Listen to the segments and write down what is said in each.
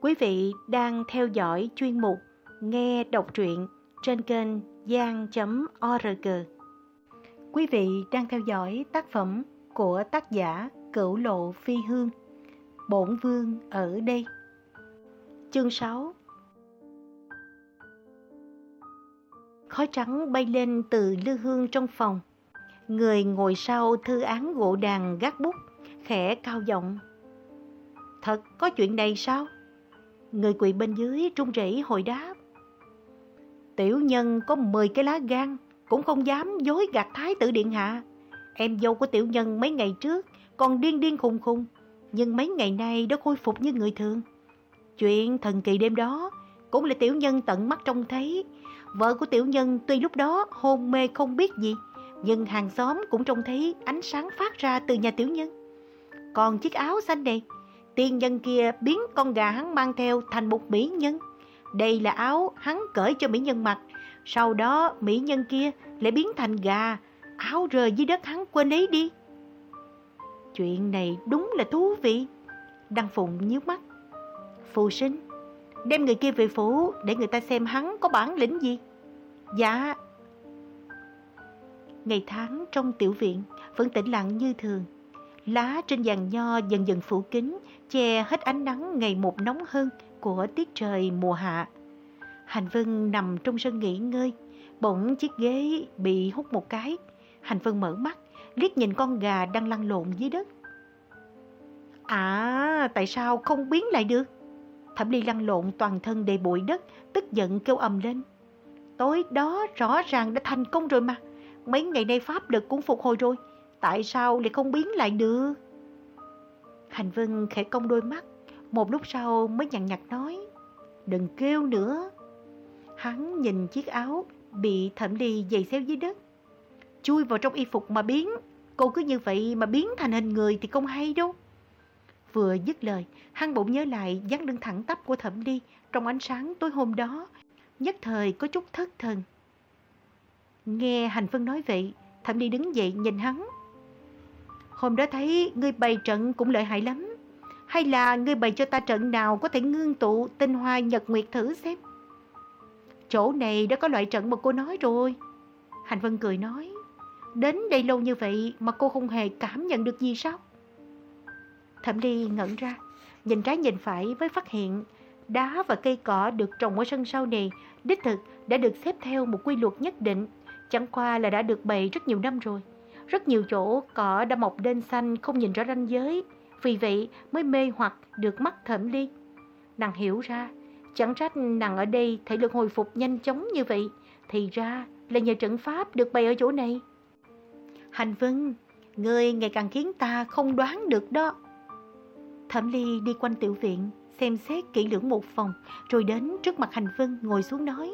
Quý vị đang theo dõi chuyên mục Nghe đọc truyện trên kênh gian.org. Quý vị đang theo dõi tác phẩm của tác giả Cửu Lộ Phi Hương, Bổn Vương ở đây. Chương 6 Khói trắng bay lên từ lư hương trong phòng. Người ngồi sau thư án gỗ đàn gác bút, khẽ cao giọng. Thật có chuyện này sao? Người quỳ bên dưới trung rỉ hồi đáp. Tiểu nhân có 10 cái lá gan, cũng không dám dối gạt thái tử điện hạ. Em dâu của tiểu nhân mấy ngày trước còn điên điên khùng khùng, nhưng mấy ngày nay đã khôi phục như người thường. Chuyện thần kỳ đêm đó cũng là tiểu nhân tận mắt trông thấy. Vợ của tiểu nhân tuy lúc đó hôn mê không biết gì, nhưng hàng xóm cũng trông thấy ánh sáng phát ra từ nhà tiểu nhân. Còn chiếc áo xanh này, tiên nhân kia biến con gà hắn mang theo thành một mỹ nhân. Đây là áo hắn cởi cho mỹ nhân mặc, sau đó mỹ nhân kia lại biến thành gà, áo rơi dưới đất hắn quên lấy đi. Chuyện này đúng là thú vị. Đăng Phụng nhíu mắt. Phù sinh, đem người kia về phủ để người ta xem hắn có bản lĩnh gì. Dạ. Ngày tháng trong tiểu viện vẫn tĩnh lặng như thường. Lá trên giàn nho dần dần phủ kín, che hết ánh nắng ngày một nóng hơn của tiết trời mùa hạ. Hành Vân nằm trong sân nghỉ ngơi, bỗng chiếc ghế bị hút một cái. Hành Vân mở mắt, liếc nhìn con gà đang lăn lộn dưới đất. À, tại sao không biến lại được? Thẩm Ly lăn lộn toàn thân đầy bụi đất, tức giận kêu ầm lên. Tối đó rõ ràng đã thành công rồi mà, mấy ngày nay pháp lực cũng phục hồi rồi, tại sao lại không biến lại được? Hành Vân khẽ cong đôi mắt, một lúc sau mới nhằn nhặt nói, đừng kêu nữa. Hắn nhìn chiếc áo bị Thẩm Ly giày xéo dưới đất, chui vào trong y phục mà biến, cô cứ như vậy mà biến thành hình người thì không hay đâu. Vừa dứt lời, hắn bỗng nhớ lại dáng đứng thẳng tắp của Thẩm Ly trong ánh sáng tối hôm đó, nhất thời có chút thất thần. Nghe Hành Vân nói vậy, Thẩm Ly đứng dậy nhìn hắn. Hôm đó thấy ngươi bày trận cũng lợi hại lắm. Hay là ngươi bày cho ta trận nào có thể ngưng tụ tinh hoa nhật nguyệt thử xem. Chỗ này đã có loại trận mà cô nói rồi. Hành Vân cười nói. Đến đây lâu như vậy mà cô không hề cảm nhận được gì sao? Thẩm Ly ngẩn ra, nhìn trái nhìn phải với phát hiện đá và cây cỏ được trồng ở sân sau này đích thực đã được xếp theo một quy luật nhất định, chẳng qua là đã được bày rất nhiều năm rồi. Rất nhiều chỗ cỏ đã mọc đen xanh không nhìn rõ ranh giới, vì vậy mới mê hoặc được mắt Thẩm Ly. Nàng hiểu ra, chẳng trách nàng ở đây thể lực hồi phục nhanh chóng như vậy, thì ra là nhờ trận pháp được bày ở chỗ này. Hành Vân, người ngày càng khiến ta không đoán được đó. Thẩm Ly đi quanh tiểu viện, xem xét kỹ lưỡng một phòng, rồi đến trước mặt Hành Vân ngồi xuống nói.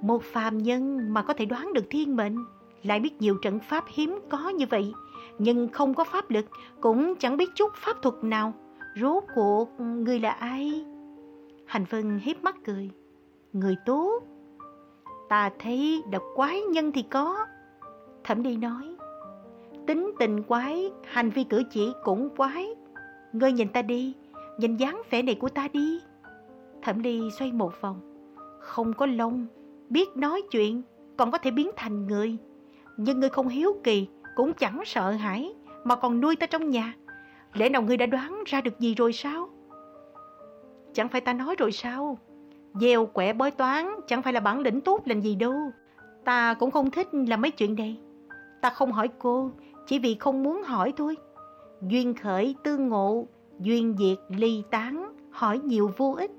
Một phàm nhân mà có thể đoán được thiên mệnh, lại biết nhiều trận pháp hiếm có như vậy, nhưng không có pháp lực, cũng chẳng biết chút pháp thuật nào. Rốt cuộc người là ai? Hành Vân hiếp mắt cười. Người tốt. Ta thấy độc quái nhân thì có. Thẩm đi nói. Tính tình quái, hành vi cử chỉ cũng quái. Ngươi nhìn ta đi, nhìn dáng vẻ này của ta đi. Thẩm đi xoay một vòng. Không có lông, biết nói chuyện, còn có thể biến thành người. Nhưng ngươi không hiếu kỳ, cũng chẳng sợ hãi, mà còn nuôi ta trong nhà. Lẽ nào ngươi đã đoán ra được gì rồi sao? Chẳng phải ta nói rồi sao? Gieo quẻ bói toán chẳng phải là bản lĩnh tốt làm gì đâu. Ta cũng không thích làm mấy chuyện này. Ta không hỏi cô, chỉ vì không muốn hỏi thôi. Duyên khởi tương ngộ, duyên diệt ly tán, hỏi nhiều vô ích.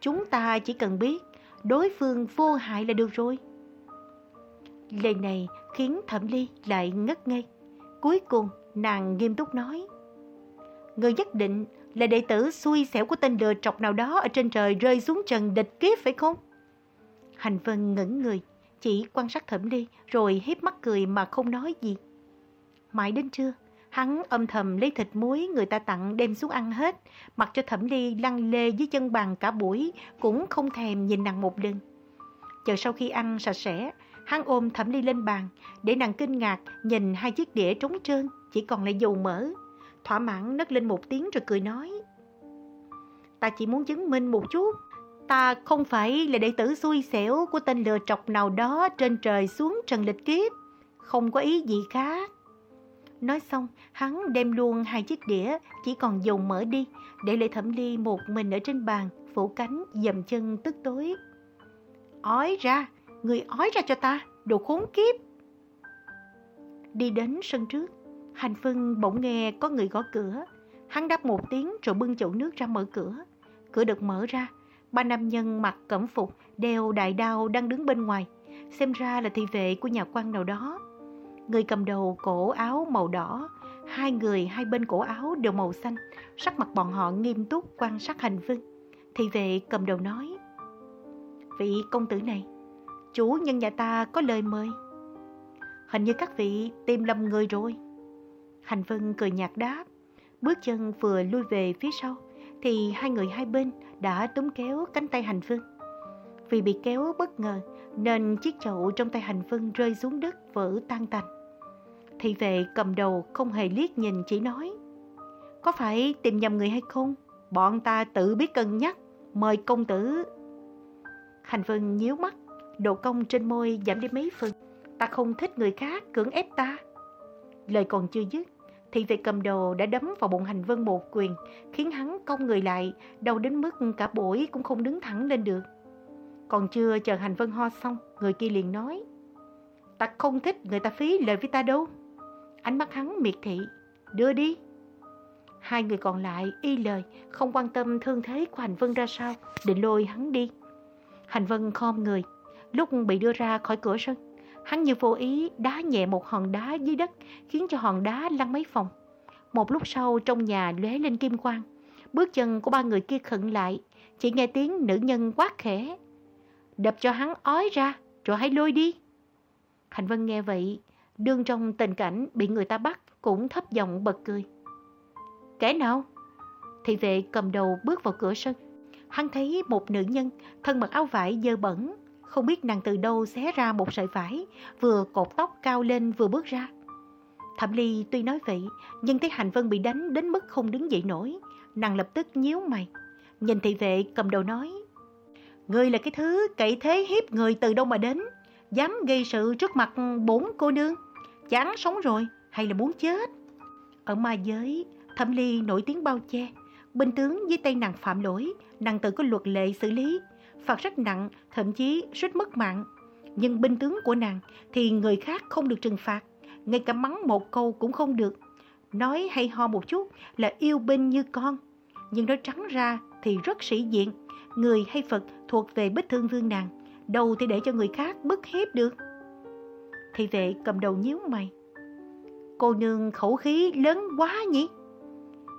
Chúng ta chỉ cần biết đối phương vô hại là được rồi. Lời này khiến Thẩm Ly lại ngất ngây. Cuối cùng nàng nghiêm túc nói. Người nhất định là đệ tử xui xẻo của tên lừa trọc nào đó ở trên trời rơi xuống trần địch kiếp phải không? Hành Vân ngẩn người, chỉ quan sát Thẩm Ly rồi hiếp mắt cười mà không nói gì. Mãi đến trưa, hắn âm thầm lấy thịt muối người ta tặng đem xuống ăn hết, mặc cho Thẩm Ly lăn lê dưới chân bàn cả buổi cũng không thèm nhìn nàng một lần. Chờ sau khi ăn sạch sẽ, hắn ôm Thẩm Ly lên bàn để nàng kinh ngạc nhìn hai chiếc đĩa trống trơn, chỉ còn lại dầu mỡ. Thỏa mãn nấc lên một tiếng rồi cười nói. ta chỉ muốn chứng minh một chút. Ta không phải là đệ tử xui xẻo của tên lừa trọc nào đó trên trời xuống trần lịch kiếp. Không có ý gì khác. Nói xong, hắn đem luôn hai chiếc đĩa, chỉ còn dầu mỡ đi, để lại thẩm ly một mình ở trên bàn, phủ cánh, dầm chân tức tối. Ói ra, người ói ra cho ta, đồ khốn kiếp. Đi đến sân trước, Hành Phân bỗng nghe có người gõ cửa. Hắn đáp một tiếng rồi bưng chậu nước ra mở cửa. Cửa được mở ra, ba nam nhân mặc cẩm phục, đeo đại đao đang đứng bên ngoài. Xem ra là thị vệ của nhà quan nào đó. Người cầm đầu cổ áo màu đỏ, hai người hai bên cổ áo đều màu xanh. Sắc mặt bọn họ nghiêm túc quan sát hành vân. Thị vệ cầm đầu nói, Vị công tử này, chủ nhân nhà ta có lời mời. Hình như các vị tìm lầm người rồi. Hành Vân cười nhạt đáp, bước chân vừa lui về phía sau, thì hai người hai bên đã túm kéo cánh tay Hành Vân. Vì bị kéo bất ngờ, nên chiếc chậu trong tay Hành Vân rơi xuống đất vỡ tan tành. Thị vệ cầm đầu không hề liếc nhìn chỉ nói, có phải tìm nhầm người hay không? Bọn ta tự biết cân nhắc, mời công tử. Hành Vân nhíu mắt, độ công trên môi giảm đi mấy phần. Ta không thích người khác cưỡng ép ta. Lời còn chưa dứt, thì vệ cầm đồ đã đấm vào bụng hành vân một quyền, khiến hắn cong người lại, đau đến mức cả buổi cũng không đứng thẳng lên được. Còn chưa chờ hành vân ho xong, người kia liền nói, ta không thích người ta phí lời với ta đâu. Ánh mắt hắn miệt thị, đưa đi. Hai người còn lại y lời, không quan tâm thương thế của hành vân ra sao, định lôi hắn đi. Hành vân khom người, lúc bị đưa ra khỏi cửa sân, Hắn như vô ý đá nhẹ một hòn đá dưới đất, khiến cho hòn đá lăn mấy phòng. Một lúc sau trong nhà lóe lên kim quang. Bước chân của ba người kia khựng lại, chỉ nghe tiếng nữ nhân quát khẽ. Đập cho hắn ói ra, rồi hãy lôi đi. Hành Vân nghe vậy, đương trong tình cảnh bị người ta bắt, cũng thấp giọng bật cười. Kẻ nào? Thị vệ cầm đầu bước vào cửa sân. Hắn thấy một nữ nhân, thân mặc áo vải dơ bẩn, không biết nàng từ đâu xé ra một sợi vải, vừa cột tóc cao lên vừa bước ra. Thẩm Ly tuy nói vậy, nhưng thấy Hành Vân bị đánh đến mức không đứng dậy nổi. Nàng lập tức nhíu mày. Nhìn thị vệ cầm đầu nói, Ngươi là cái thứ cậy thế hiếp người từ đâu mà đến, dám gây sự trước mặt bốn cô nương. Chán sống rồi, hay là muốn chết? Ở ma giới, Thẩm Ly nổi tiếng bao che. Binh tướng với tay nàng phạm lỗi, nàng tự có luật lệ xử lý, phạt rất nặng, thậm chí suýt mất mạng. Nhưng binh tướng của nàng thì người khác không được trừng phạt, ngay cả mắng một câu cũng không được. Nói hay ho một chút là yêu binh như con, nhưng nói trắng ra thì rất sĩ diện. Người hay Phật thuộc về bích thương vương nàng, đâu thì để cho người khác bức hiếp được. Thị vệ cầm đầu nhíu mày. Cô nương khẩu khí lớn quá nhỉ?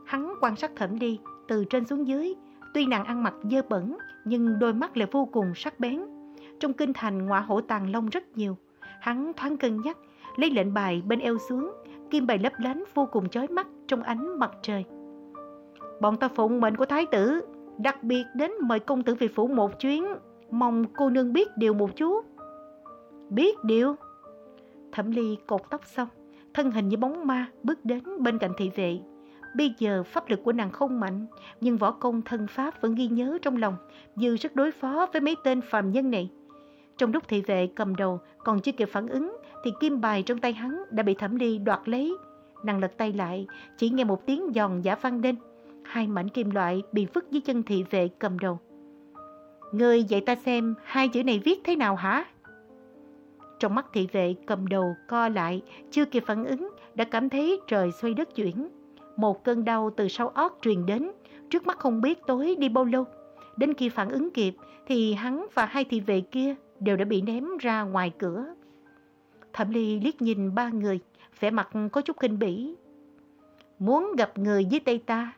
Hắn quan sát thẩm đi, từ trên xuống dưới, Tuy nàng ăn mặc dơ bẩn, nhưng đôi mắt lại vô cùng sắc bén. Trong kinh thành ngọa hổ tàng long rất nhiều. Hắn thoáng cân nhắc, lấy lệnh bài bên eo xuống, kim bài lấp lánh vô cùng chói mắt trong ánh mặt trời. Bọn ta phụng mệnh của thái tử, đặc biệt đến mời công tử về phủ một chuyến, mong cô nương biết điều một chút. Biết điều? Thẩm ly cột tóc xong, thân hình như bóng ma bước đến bên cạnh thị vệ, Bây giờ pháp lực của nàng không mạnh, nhưng võ công thân pháp vẫn ghi nhớ trong lòng, dư sức đối phó với mấy tên phàm nhân này. Trong lúc thị vệ cầm đầu còn chưa kịp phản ứng, thì kim bài trong tay hắn đã bị thẩm ly đoạt lấy. Nàng lật tay lại, chỉ nghe một tiếng giòn giả vang lên. Hai mảnh kim loại bị vứt dưới chân thị vệ cầm đầu. Người dạy ta xem hai chữ này viết thế nào hả? Trong mắt thị vệ cầm đầu co lại, chưa kịp phản ứng, đã cảm thấy trời xoay đất chuyển. Một cơn đau từ sau óc truyền đến, trước mắt không biết tối đi bao lâu. Đến khi phản ứng kịp thì hắn và hai thị vệ kia đều đã bị ném ra ngoài cửa. Thẩm Ly liếc nhìn ba người, vẻ mặt có chút kinh bỉ. Muốn gặp người với tay ta,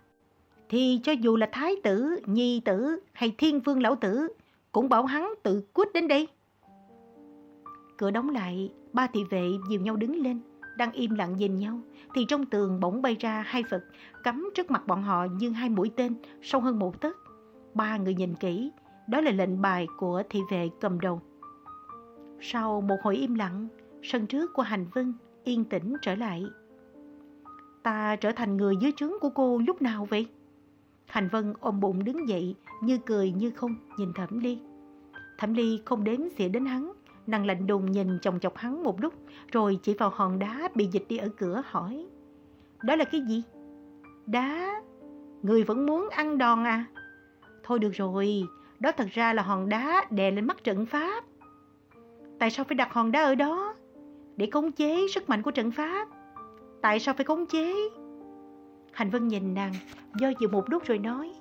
thì cho dù là thái tử, nhi tử hay thiên vương lão tử, cũng bảo hắn tự quýt đến đây. Cửa đóng lại, ba thị vệ dìu nhau đứng lên, đang im lặng nhìn nhau, thì trong tường bỗng bay ra hai vật, cắm trước mặt bọn họ như hai mũi tên, sâu hơn một tấc. Ba người nhìn kỹ, đó là lệnh bài của thị vệ cầm đầu. Sau một hồi im lặng, sân trước của hành vân yên tĩnh trở lại. Ta trở thành người dưới trướng của cô lúc nào vậy? Hành Vân ôm bụng đứng dậy, như cười như không, nhìn Thẩm Ly. Thẩm Ly không đếm xỉa đến hắn, nàng lạnh đùng nhìn chồng chọc hắn một lúc, rồi chỉ vào hòn đá bị dịch đi ở cửa hỏi. Đó là cái gì? Đá? Người vẫn muốn ăn đòn à? Thôi được rồi, đó thật ra là hòn đá đè lên mắt trận pháp. Tại sao phải đặt hòn đá ở đó? Để khống chế sức mạnh của trận pháp. Tại sao phải khống chế? Hành Vân nhìn nàng, do dự một lúc rồi nói.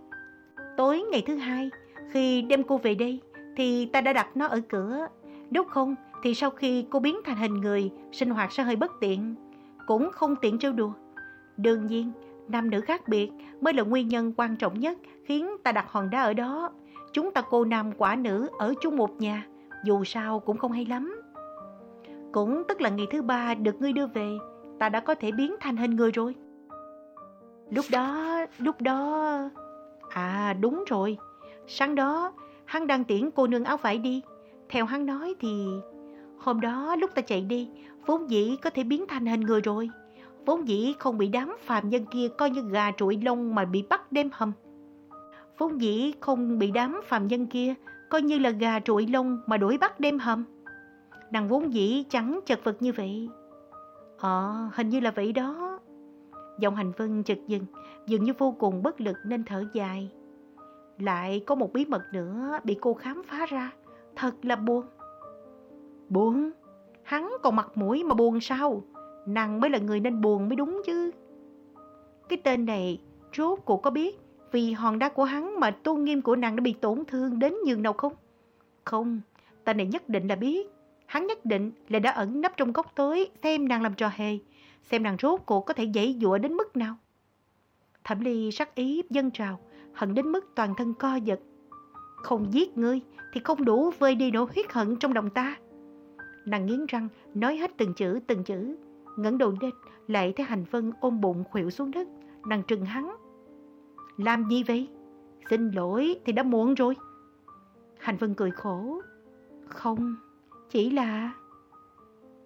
Tối ngày thứ hai, khi đem cô về đây, thì ta đã đặt nó ở cửa. Nếu không, thì sau khi cô biến thành hình người, sinh hoạt sẽ hơi bất tiện. Cũng không tiện trêu đùa. Đương nhiên, nam nữ khác biệt mới là nguyên nhân quan trọng nhất khiến ta đặt hòn đá ở đó. Chúng ta cô nam quả nữ ở chung một nhà, dù sao cũng không hay lắm. Cũng tức là ngày thứ ba được ngươi đưa về, ta đã có thể biến thành hình người rồi. Lúc đó, lúc đó... À đúng rồi, sáng đó hắn đang tiễn cô nương áo vải đi. Theo hắn nói thì... Hôm đó lúc ta chạy đi, vốn dĩ có thể biến thành hình người rồi. Vốn dĩ không bị đám phàm nhân kia coi như gà trụi lông mà bị bắt đêm hầm. Vốn dĩ không bị đám phàm nhân kia coi như là gà trụi lông mà đuổi bắt đêm hầm. Nàng vốn dĩ chẳng chật vật như vậy. Ờ, hình như là vậy đó. Giọng hành vân chật dừng, dường như vô cùng bất lực nên thở dài. Lại có một bí mật nữa bị cô khám phá ra. Thật là buồn. Buồn? Hắn còn mặt mũi mà buồn sao? Nàng mới là người nên buồn mới đúng chứ. Cái tên này, rốt cuộc có biết vì hòn đá của hắn mà tôn nghiêm của nàng đã bị tổn thương đến nhường nào không? Không, tên này nhất định là biết. Hắn nhất định là đã ẩn nấp trong góc tối xem nàng làm trò hề, xem nàng rốt cuộc có thể dãy dụa đến mức nào. Thẩm ly sắc ý dân trào, hận đến mức toàn thân co giật. Không giết ngươi thì không đủ vơi đi nỗi huyết hận trong lòng ta. Nàng nghiến răng, nói hết từng chữ từng chữ, ngẩng đầu lên, lại thấy hành vân ôm bụng khuỵu xuống đất, nàng trừng hắn. Làm gì vậy? Xin lỗi thì đã muộn rồi. Hành vân cười khổ. Không, chỉ là...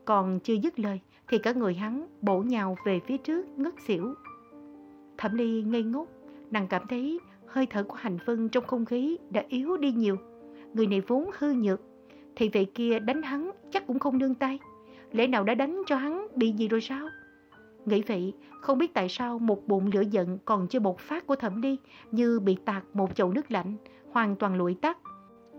Còn chưa dứt lời thì cả người hắn bổ nhào về phía trước ngất xỉu. Thẩm Ly ngây ngốc, nàng cảm thấy hơi thở của Hành Vân trong không khí đã yếu đi nhiều. Người này vốn hư nhược, thì vậy kia đánh hắn chắc cũng không nương tay. Lẽ nào đã đánh cho hắn bị gì rồi sao? Nghĩ vậy, không biết tại sao một bụng lửa giận còn chưa bột phát của Thẩm Ly như bị tạt một chậu nước lạnh, hoàn toàn lụi tắt.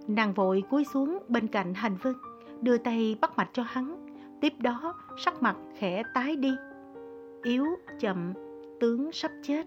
Nàng vội cúi xuống bên cạnh Hành Vân, đưa tay bắt mạch cho hắn. Tiếp đó, sắc mặt khẽ tái đi. Yếu, chậm, tướng sắp chết.